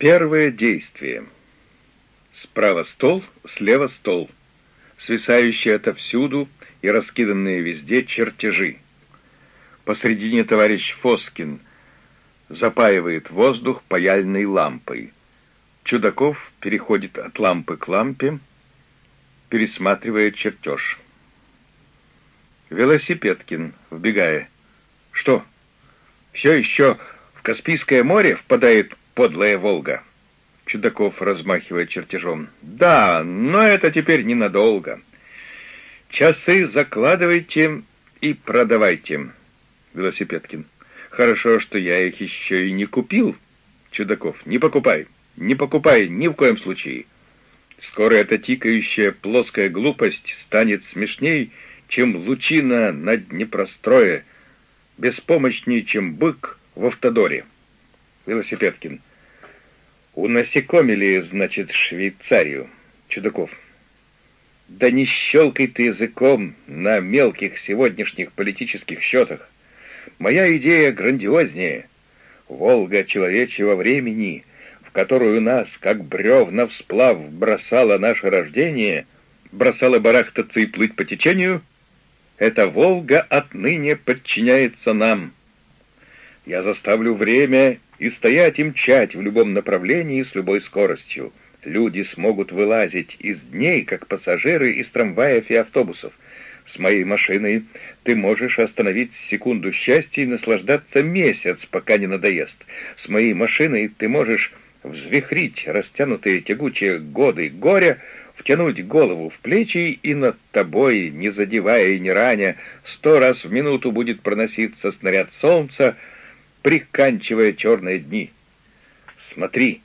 Первое действие. Справа стол, слева стол. Свисающие отовсюду и раскиданные везде чертежи. Посредине товарищ Фоскин запаивает воздух паяльной лампой. Чудаков переходит от лампы к лампе, пересматривая чертеж. Велосипедкин, вбегая. «Что? Все еще в Каспийское море впадает подлая Волга?» Чудаков, размахивая чертежом. «Да, но это теперь ненадолго. Часы закладывайте и продавайте». Велосипедкин. «Хорошо, что я их еще и не купил». Чудаков. «Не покупай, не покупай ни в коем случае. Скоро эта тикающая плоская глупость станет смешней, чем лучина на Днепрострое, беспомощнее, чем бык в автодоре. Велосипедкин. Унасекомили, значит, Швейцарию. Чудаков. Да не щелкай ты языком на мелких сегодняшних политических счетах. Моя идея грандиознее. Волга человечьего времени, в которую нас, как бревна сплав, бросало наше рождение, бросало барахтаться и плыть по течению, эта Волга отныне подчиняется нам. Я заставлю время и стоять и мчать в любом направлении с любой скоростью. Люди смогут вылазить из дней, как пассажиры из трамваев и автобусов. С моей машиной ты можешь остановить секунду счастья и наслаждаться месяц, пока не надоест. С моей машиной ты можешь взвихрить растянутые тягучие годы горя, втянуть голову в плечи, и над тобой, не задевая и не раня, сто раз в минуту будет проноситься снаряд солнца, приканчивая черные дни. Смотри,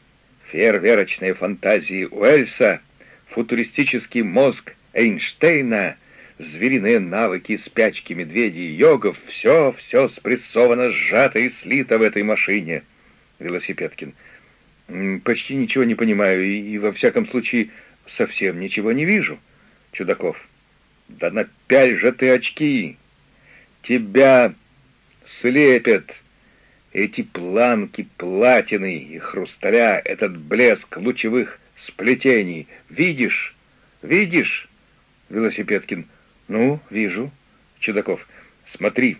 фейерверочные фантазии Уэльса, футуристический мозг Эйнштейна, звериные навыки спячки медведей йогов, все, все спрессовано, сжато и слито в этой машине. Велосипедкин. Почти ничего не понимаю и, и во всяком случае, совсем ничего не вижу. Чудаков. Да напяль же ты очки! Тебя слепят эти планки платины и хрусталя, этот блеск лучевых сплетений. Видишь? Видишь? Велосипедкин. Ну, вижу. Чудаков. Смотри.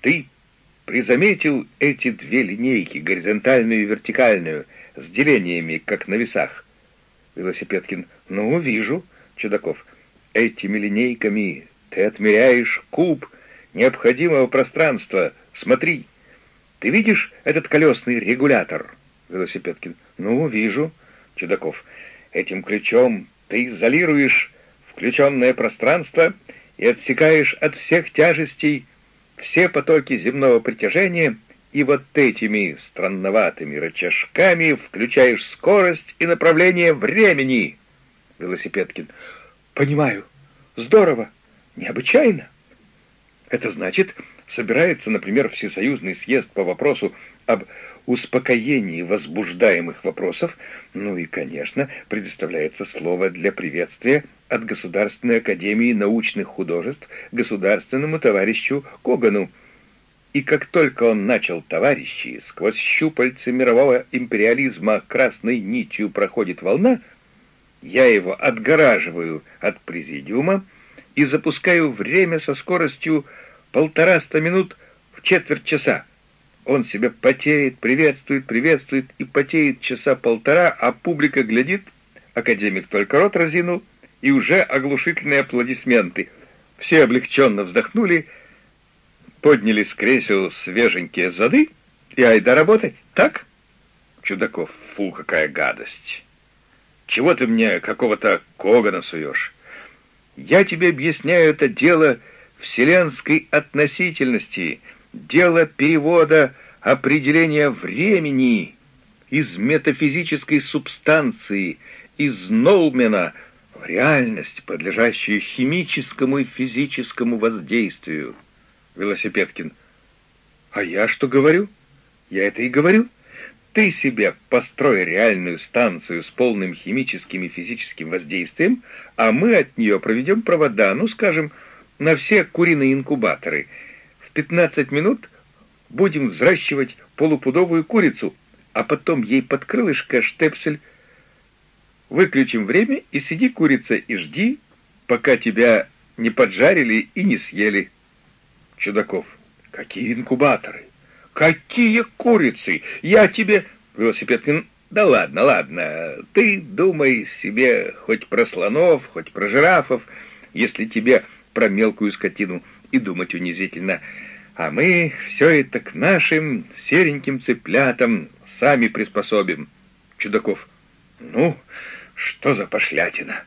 Ты призаметил эти две линейки, горизонтальную и вертикальную, с делениями, как на весах? Велосипедкин. Ну, вижу. Чудаков. Этими линейками ты отмеряешь куб необходимого пространства. Смотри. Ты видишь этот колесный регулятор? Велосипедкин. Ну, вижу. Чудаков. Этим ключом ты изолируешь включенное пространство и отсекаешь от всех тяжестей все потоки земного притяжения и вот этими странноватыми рычажками включаешь скорость и направление времени. Велосипедкин. Понимаю. Здорово. Необычайно. Это значит, собирается, например, Всесоюзный съезд по вопросу об успокоении возбуждаемых вопросов, ну и, конечно, предоставляется слово для приветствия от Государственной Академии Научных Художеств государственному товарищу Когану. И как только он начал товарищи, сквозь щупальцы мирового империализма красной нитью проходит волна, я его отгораживаю от президиума и запускаю время со скоростью полтораста минут в четверть часа. Он себя потеет, приветствует, приветствует и потеет часа полтора, а публика глядит, академик только рот разинул, и уже оглушительные аплодисменты. Все облегченно вздохнули, подняли с кресел свеженькие зады и айда работать, так? Чудаков, фу, какая гадость! Чего ты мне какого-то Когана суешь? Я тебе объясняю это дело вселенской относительности, дело перевода определения времени из метафизической субстанции, из Ноумена в реальность, подлежащую химическому и физическому воздействию. Велосипедкин. А я что говорю? Я это и говорю. Ты себе построй реальную станцию с полным химическим и физическим воздействием, а мы от нее проведем провода, ну, скажем, на все куриные инкубаторы. В 15 минут будем взращивать полупудовую курицу, а потом ей под крылышко штепсель. Выключим время и сиди, курица, и жди, пока тебя не поджарили и не съели. Чудаков. Какие инкубаторы? Какие курицы? Я тебе... Велосипедкин. Да ладно, ладно. Ты думай себе хоть про слонов, хоть про жирафов, если тебе про мелкую скотину и думать унизительно. А мы все это к нашим сереньким цыплятам сами приспособим. Чудаков. Ну, что за пошлятина?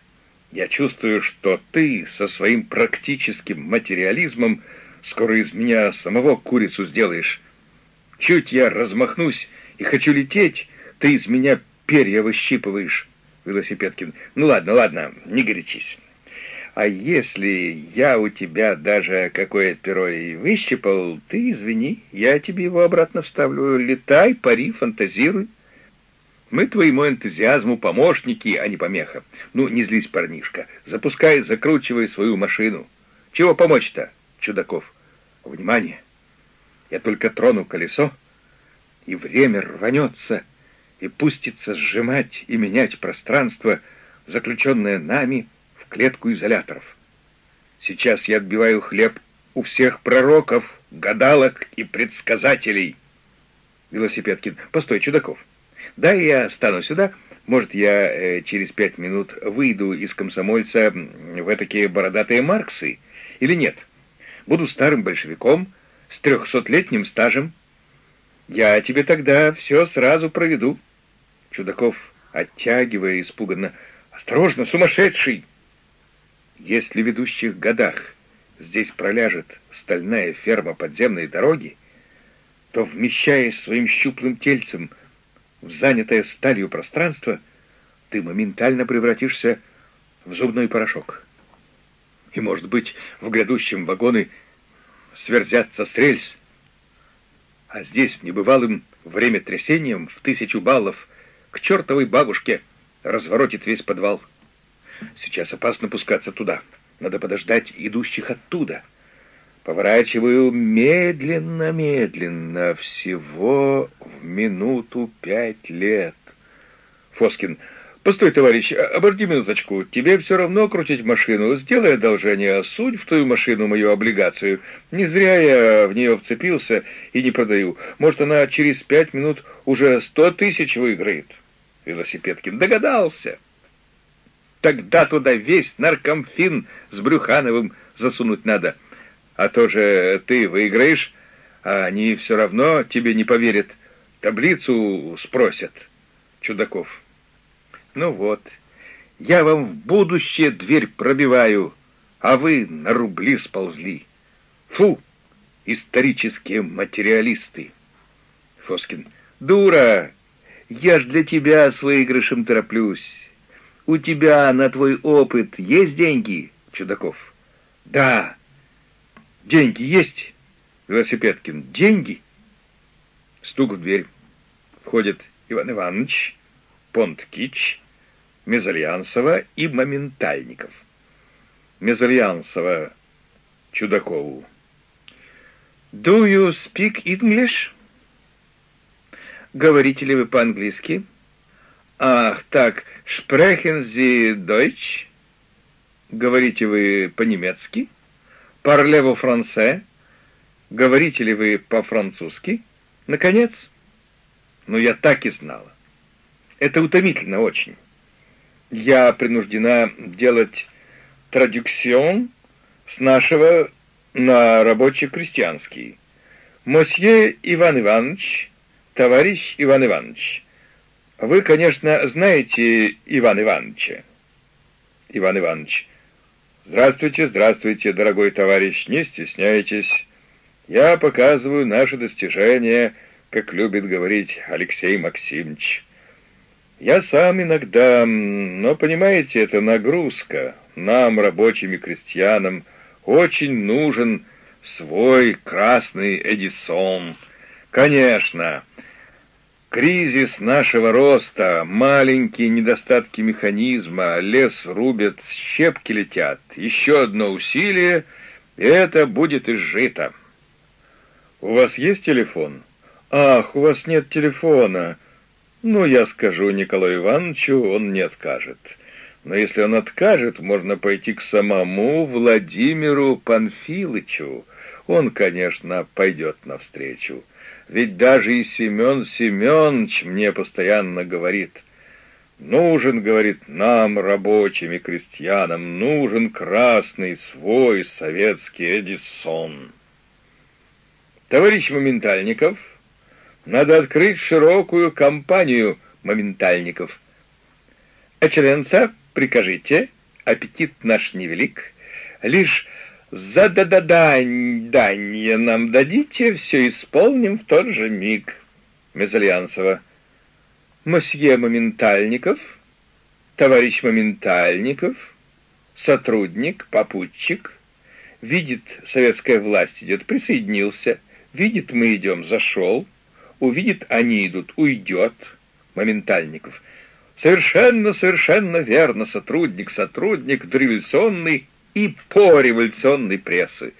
Я чувствую, что ты со своим практическим материализмом скоро из меня самого курицу сделаешь. Чуть я размахнусь и хочу лететь, ты из меня перья выщипываешь. Велосипедкин. Ну ладно, ладно, не горячись. А если я у тебя даже какое-то перо и выщипал, ты извини, я тебе его обратно вставлю. Летай, пари, фантазируй. Мы твоему энтузиазму помощники, а не помеха. Ну, не злись, парнишка. Запускай, закручивай свою машину. Чего помочь-то, Чудаков? Внимание! Я только трону колесо, и время рванется и пустится сжимать и менять пространство, заключенное нами клетку изоляторов. Сейчас я отбиваю хлеб у всех пророков, гадалок и предсказателей. Велосипедкин. Постой, Чудаков. Да, я стану сюда. Может, я э, через пять минут выйду из комсомольца в такие бородатые Марксы? Или нет? Буду старым большевиком с трехсотлетним стажем. Я тебе тогда все сразу проведу. Чудаков, оттягивая испуганно, «Осторожно, сумасшедший!» Если в ведущих годах здесь проляжет стальная ферма подземной дороги, то, вмещаясь своим щуплым тельцем в занятое сталью пространство, ты моментально превратишься в зубной порошок. И, может быть, в грядущем вагоны сверзятся с рельс, а здесь небывалым время трясением в тысячу баллов к чертовой бабушке разворотит весь подвал. Сейчас опасно пускаться туда. Надо подождать идущих оттуда. Поворачиваю медленно-медленно, всего в минуту пять лет. Фоскин. «Постой, товарищ, обожди минуточку. Тебе все равно крутить машину. Сделай одолжение, сунь в твою машину мою облигацию. Не зря я в нее вцепился и не продаю. Может, она через пять минут уже сто тысяч выиграет». Велосипедкин. «Догадался!» Тогда туда весь наркомфин с Брюхановым засунуть надо. А то же ты выиграешь, а они все равно тебе не поверят. Таблицу спросят. Чудаков. Ну вот, я вам в будущее дверь пробиваю, а вы на рубли сползли. Фу, исторические материалисты. Фоскин. Дура, я ж для тебя с выигрышем тороплюсь. У тебя на твой опыт есть деньги, Чудаков? Да. Деньги есть? Велосипедкин. Деньги? Стук в дверь. Входит Иван Иванович, Понткич, Мезальянсова и Моментальников. Мезальянсова Чудакову. «Do you speak English?» «Говорите ли вы по-английски?» «Ах, так, sprechen Sie Deutsch?» «Говорите вы по-немецки?» «Parlez-vous français?» «Говорите ли вы по-французски?» «Наконец?» «Ну, я так и знала. Это утомительно очень. Я принуждена делать традюксион с нашего на рабочий-крестьянский. Мосье Иван Иванович, товарищ Иван Иванович, вы, конечно, знаете Иван Ивановича. Иван Иванович. Здравствуйте, здравствуйте, дорогой товарищ, не стесняйтесь. Я показываю наши достижения, как любит говорить Алексей Максимович. Я сам иногда, но, понимаете, это нагрузка. Нам, рабочим и крестьянам, очень нужен свой красный Эдисон. Конечно, Кризис нашего роста, маленькие недостатки механизма, лес рубят, щепки летят. Еще одно усилие, и это будет изжито. У вас есть телефон? Ах, у вас нет телефона. Ну, я скажу Николаю Ивановичу, он не откажет. Но если он откажет, можно пойти к самому Владимиру Панфилычу. Он, конечно, пойдет навстречу. Ведь даже и Семен Семенович мне постоянно говорит, нужен, говорит, нам, рабочим и крестьянам, нужен красный свой советский Эдисон. Товарищ Моментальников, надо открыть широкую кампанию моментальников. Экселленца, прикажите, аппетит наш невелик, лишь за да да дань данье нам дадите, все исполним в тот же миг. Мезальянсова. Мосье Моментальников, товарищ Моментальников, сотрудник, попутчик, видит, советская власть идет, присоединился, видит, мы идем, зашел, увидит, они идут, уйдет. Моментальников. Совершенно, совершенно верно, сотрудник, сотрудник дореволюционной и пореволюционной прессы.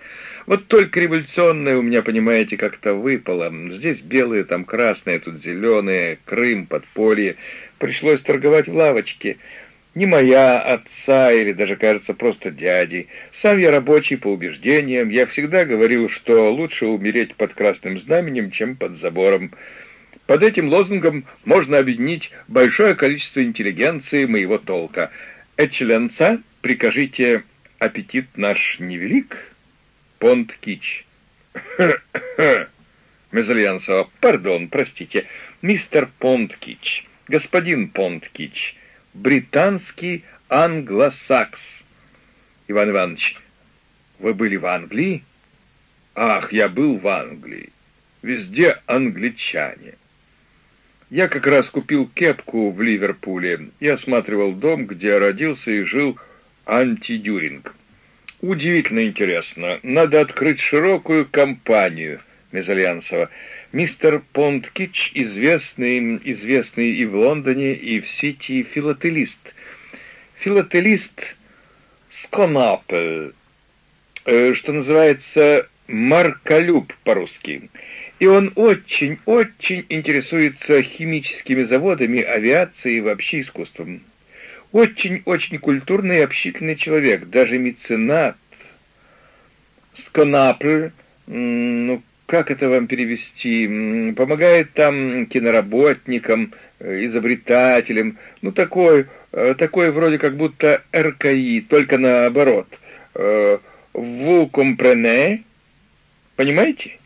Вот только революционная у меня, понимаете, как-то выпала. Здесь белые, там красные, тут зеленые, Крым, подполье. Пришлось торговать в лавочке. Не моя, отца или даже, кажется, просто дяди. Сам я рабочий по убеждениям. Я всегда говорил, что лучше умереть под красным знаменем, чем под забором. Под этим лозунгом можно объединить большое количество интеллигенции моего толка. Экселленца, прикажите, аппетит наш невелик? Понт Кич. Мезальянсова, пардон, простите, мистер Понткич, господин Понткич, британский англосакс. Иван Иванович, вы были в Англии? Ах, я был в Англии. Везде англичане. Я как раз купил кепку в Ливерпуле и осматривал дом, где родился и жил антидюринг. Удивительно интересно. Надо открыть широкую кампанию Мезальянсова. Мистер Понткич, известный, известный и в Лондоне, и в Сити филателист. Филателист Сконапель, э, что называется марколюб по-русски. И он очень-очень интересуется химическими заводами, авиацией и вообще искусством. Очень-очень культурный и общительный человек, даже меценат. Сконапль, ну, как это вам перевести, помогает там киноработникам, э, изобретателям, ну, такой, э, такой вроде как будто РКИ, только наоборот. Vous comprenez? Понимаете?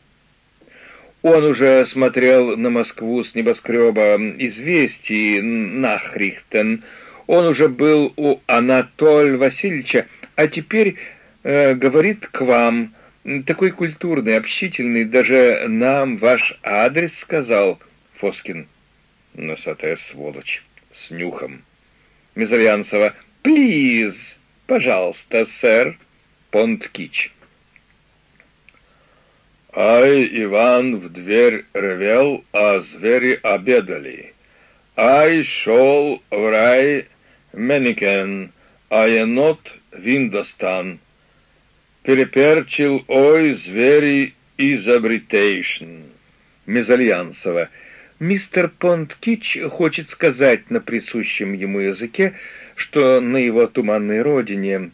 Он уже смотрел на Москву с небоскреба известий Нахрихтен, он уже был у Анатолия Васильевича, а теперь э, говорит к вам, такой культурный, общительный, даже нам ваш адрес сказал, Фоскин. Носатая сволочь, с нюхом. Мезальянцева, плиз, пожалуйста, сэр, Понткич. Ай, Иван в дверь ревел, а звери обедали. Ай шел в рай Меникен, а енот Виндостан. Переперчил, ой, звери изобретейшн. Мезальянсова. Мистер Понткич хочет сказать на присущем ему языке, что на его туманной родине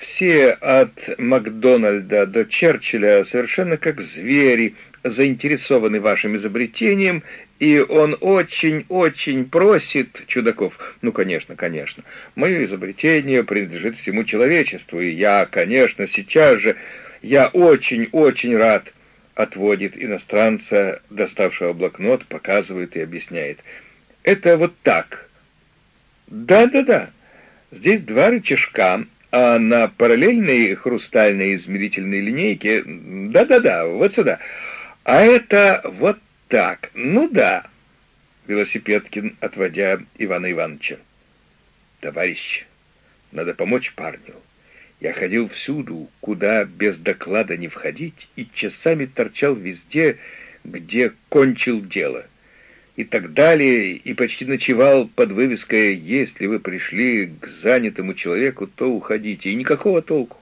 все от Макдональда до Черчилля совершенно как звери, заинтересованы вашим изобретением и он очень-очень просит чудаков. Ну, конечно, конечно. Мое изобретение принадлежит всему человечеству, и я, конечно, сейчас же, я очень-очень рад, отводит иностранца, доставшего блокнот, показывает и объясняет. Это вот так. Да-да-да. Здесь два рычажка, а на параллельной хрустальной измерительной линейке, да-да-да, вот сюда. А это вот так, ну да, Велосипедкин, отводя Ивана Ивановича. Товарищ, надо помочь парню. Я ходил всюду, куда без доклада не входить, и часами торчал везде, где кончил дело. И так далее, и почти ночевал под вывеской «Если вы пришли к занятому человеку, то уходите». И никакого толку.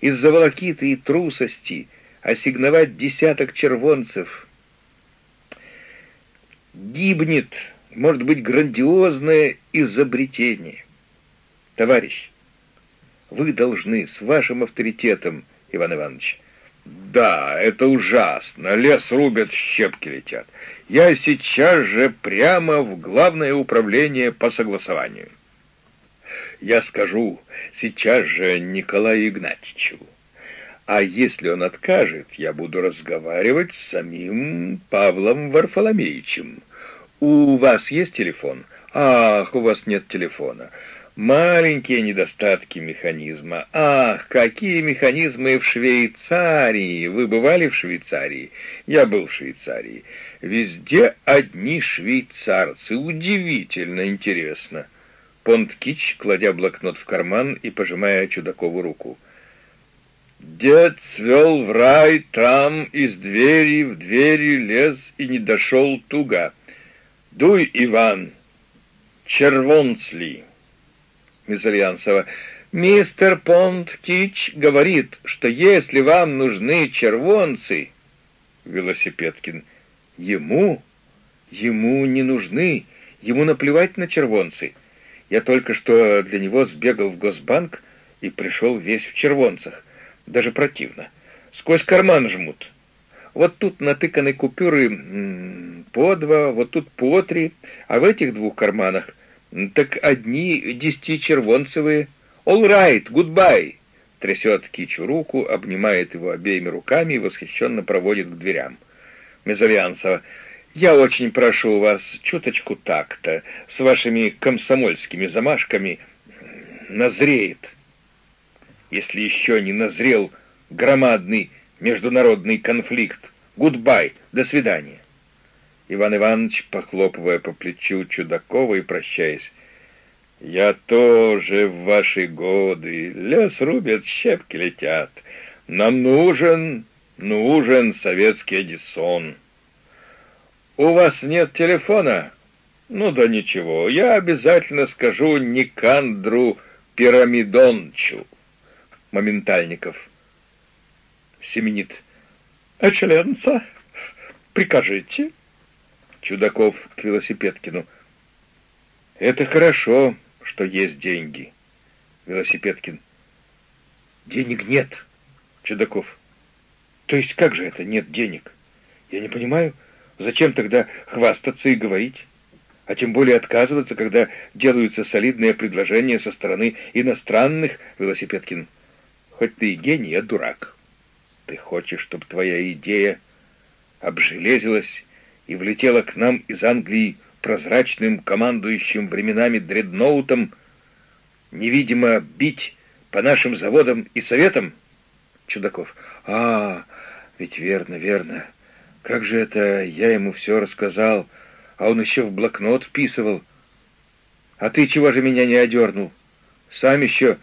Из-за волокиты и трусости ассигновать десяток червонцев — гибнет, может быть, грандиозное изобретение. Товарищ, вы должны с вашим авторитетом, Иван Иванович, да, это ужасно, лес рубят, щепки летят. Я сейчас же прямо в главное управление по согласованию. Я скажу сейчас же Николаю Игнатьевичу. А если он откажет, я буду разговаривать с самим Павлом Варфоломеевичем. У вас есть телефон? Ах, у вас нет телефона. Маленькие недостатки механизма. Ах, какие механизмы в Швейцарии! Вы бывали в Швейцарии? Я был в Швейцарии. Везде одни швейцарцы. Удивительно интересно. Понткич, кладя блокнот в карман и пожимая Чудакову руку. Дед свел в рай там, из двери в двери лез и не дошел туго. Дуй, Иван, червонцли. Мизальянцева. Мистер Понткич говорит, что если вам нужны червонцы... Велосипедкин. Ему? Ему не нужны. Ему наплевать на червонцы. Я только что для него сбегал в Госбанк и пришел весь в червонцах. Даже противно. Сквозь карман жмут. Вот тут натыканы купюры по два, вот тут по три, а в этих двух карманах так одни десятичервонцевые. All right, goodbye. Трясет Кичу руку, обнимает его обеими руками и восхищенно проводит к дверям. Мезальянцева. Я очень прошу вас чуточку так-то, с вашими комсомольскими замашками, назреет. Если еще не назрел громадный международный конфликт. Goodbye, до свидания. Иван Иванович, похлопывая по плечу Чудакова и прощаясь, «Я тоже в ваши годы. Лес рубят, щепки летят. Нам нужен, нужен советский Эдисон». «У вас нет телефона?» «Ну да ничего, я обязательно скажу Никандру Пирамидончу». Моментальников. Семенит. «Экселленца, прикажите». Чудаков к Велосипедкину. «Это хорошо, что есть деньги». Велосипедкин. «Денег нет». Чудаков. «То есть как же это нет денег? Я не понимаю». Зачем тогда хвастаться и говорить? А тем более отказываться, когда делаются солидные предложения со стороны иностранных, Велосипедкин. Хоть ты и гений, а дурак. Ты хочешь, чтобы твоя идея обжелезилась и влетела к нам из Англии прозрачным, командующим временами дредноутом, невидимо бить по нашим заводам и советам? Чудаков. А, ведь верно, верно. Как же это я ему все рассказал, а он еще в блокнот вписывал. А ты чего же меня не одернул? Сам еще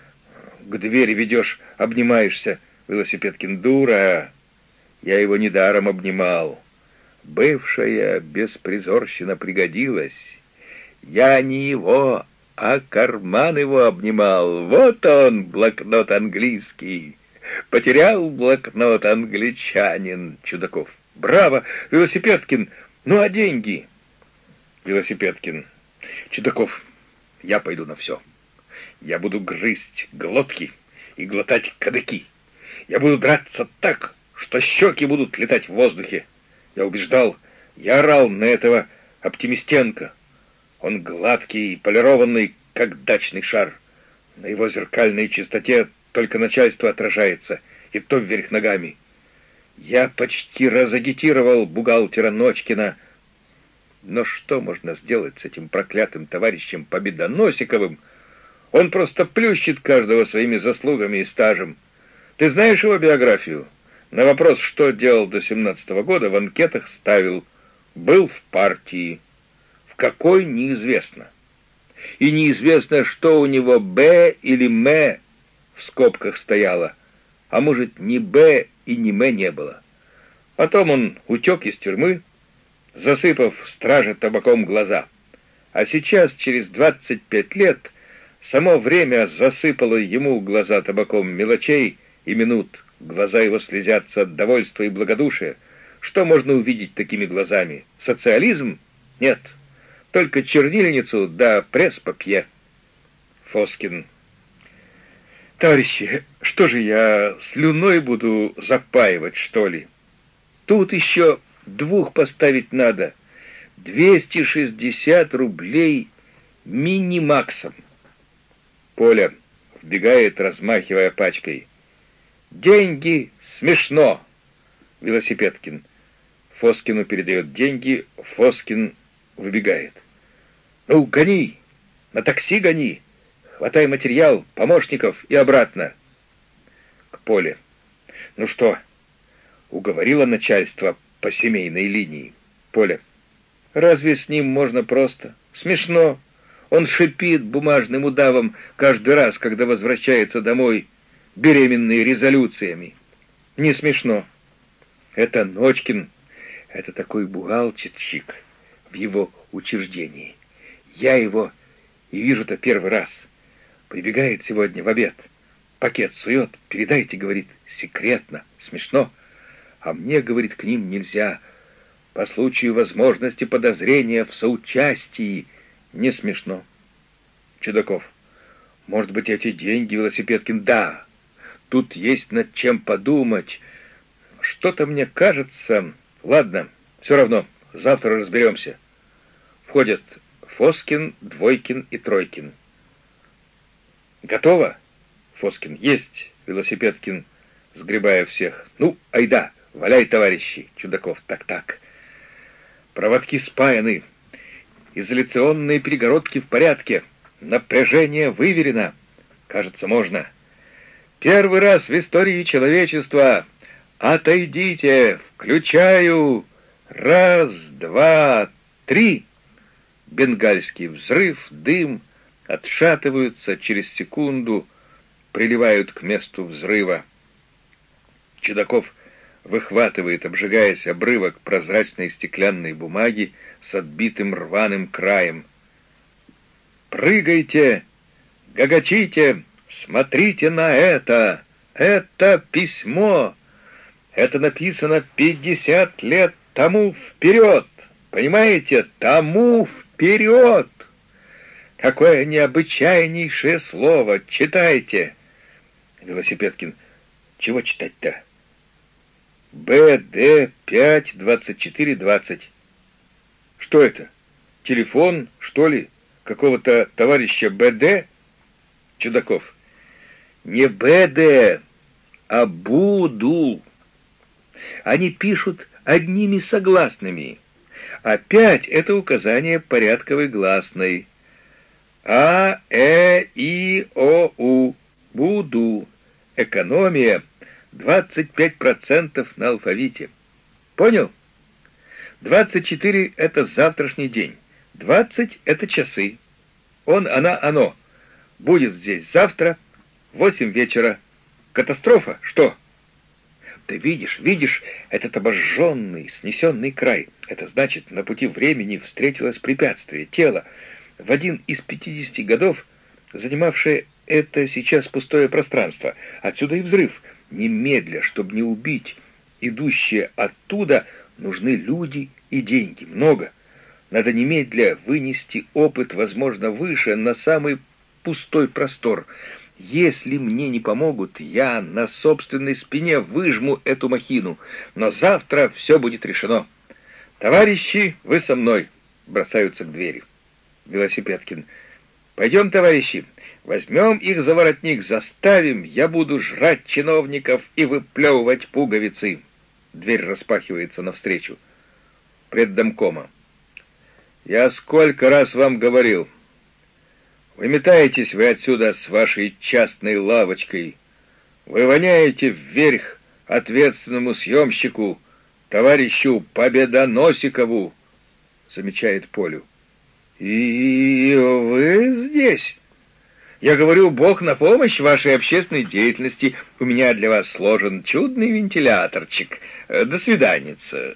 к двери ведешь, обнимаешься. Велосипедкин дура. Я его недаром обнимал. Бывшая беспризорщина пригодилась. Я не его, а карман его обнимал. Вот он, блокнот английский. Потерял блокнот англичанин, Чудаков. Браво, Велосипедкин! Ну а деньги? Велосипедкин. Чудаков, я пойду на все. Я буду грызть глотки и глотать кадыки. Я буду драться так, что щеки будут летать в воздухе. Я убеждал, я орал на этого Оптимистенко. Он гладкий и полированный, как дачный шар. На его зеркальной чистоте только начальство отражается, и то вверх ногами. Я почти разагитировал бухгалтера Ночкина. Но что можно сделать с этим проклятым товарищем Победоносиковым? Он просто плющит каждого своими заслугами и стажем. Ты знаешь его биографию? На вопрос, что делал до семнадцатого года, в анкетах ставил «был в партии». В какой — неизвестно. И неизвестно, что у него «Б» или «М» в скобках стояло. А может, ни «Б» и ни «М» не было. Потом он утек из тюрьмы, засыпав страже табаком глаза. А сейчас, через двадцать пять лет, само время засыпало ему глаза табаком мелочей и минут. Глаза его слезятся от довольства и благодушия. Что можно увидеть такими глазами? Социализм? Нет, только чернильницу да пресс-папье. Фоскин. Товарищи, что же я слюной буду запаивать, что ли? Тут еще двух поставить надо. 260 рублей минимаксом. Поля вбегает, размахивая пачкой. «Деньги смешно!» Велосипедкин. Фоскину передает деньги, Фоскин выбегает. «Ну, гони! На такси гони! Хватай материал, помощников и обратно!» К Поле. «Ну что, уговорило начальство по семейной линии?» Поле. «Разве с ним можно просто? Смешно!» Он шипит бумажным удавом каждый раз, когда возвращается домой, беременный резолюциями. Не смешно. Это Ночкин, это такой бухгалтерщик в его учреждении. Я его и вижу-то первый раз. Прибегает сегодня в обед. Пакет сует, передайте, говорит, секретно, смешно. А мне, говорит, к ним нельзя. По случаю возможности подозрения в соучастии не смешно. Чудаков. Может быть, эти деньги, Велосипедкин? Да. Тут есть над чем подумать. Что-то мне кажется... Ладно, все равно, завтра разберемся. Входят Фоскин, Двойкин и Тройкин. Готово? Фоскин. Есть. Велосипедкин, сгребая всех. Ну, айда, валяй, товарищи. Чудаков. Так-так. Проводки спаяны. Изоляционные перегородки в порядке. Напряжение выверено. Кажется, можно. Первый раз в истории человечества. Отойдите. Включаю. Раз, два, три. Бенгальский взрыв, дым, отшатываются через секунду, приливают к месту взрыва. Чудаков выхватывает, обжигаясь, обрывок прозрачной стеклянной бумаги с отбитым рваным краем. «Прыгайте! Гагачите! Смотрите на это! Это письмо! Это написано пятьдесят лет тому вперед! Понимаете? Тому вперед! Какое необычайнейшее слово! Читайте!» Велосипедкин. «Чего читать-то?» БД 52420. Что это? Телефон, что ли? Какого-то товарища БД? Чудаков. Не БД, а Буду. Они пишут одними согласными. Опять это указание порядковой гласной. А, Э, И, О, У. Буду. Экономия 25% на алфавите. Понял? 24 — это завтрашний день. 20 — это часы. Он, она, оно. Будет здесь завтра, 8 вечера. Катастрофа? Что? Ты видишь, видишь этот обожженный, снесенный край. Это значит, на пути времени встретилось препятствие, тело, в один из 50 годов, занимавшее это сейчас пустое пространство. Отсюда и взрыв — немедля, чтобы не убить. Идущие оттуда нужны люди и деньги, много. Надо немедля вынести опыт, возможно, выше, на самый пустой простор. Если мне не помогут, я на собственной спине выжму эту махину, но завтра все будет решено. Товарищи, вы со мной, бросаются к двери. Велосипедкин. Пойдем, товарищи, Возьмем их за воротник, заставим, я буду жрать чиновников и выплевывать пуговицы. Дверь распахивается навстречу. Преддомкома. Я сколько раз вам говорил. Выметаетесь вы отсюда с вашей частной лавочкой. Вы воняете вверх ответственному съемщику, товарищу Победоносикову, замечает Полю. И вы здесь? Я говорю, Бог на помощь вашей общественной деятельности. У меня для вас сложен чудный вентиляторчик. Э, до свиданица.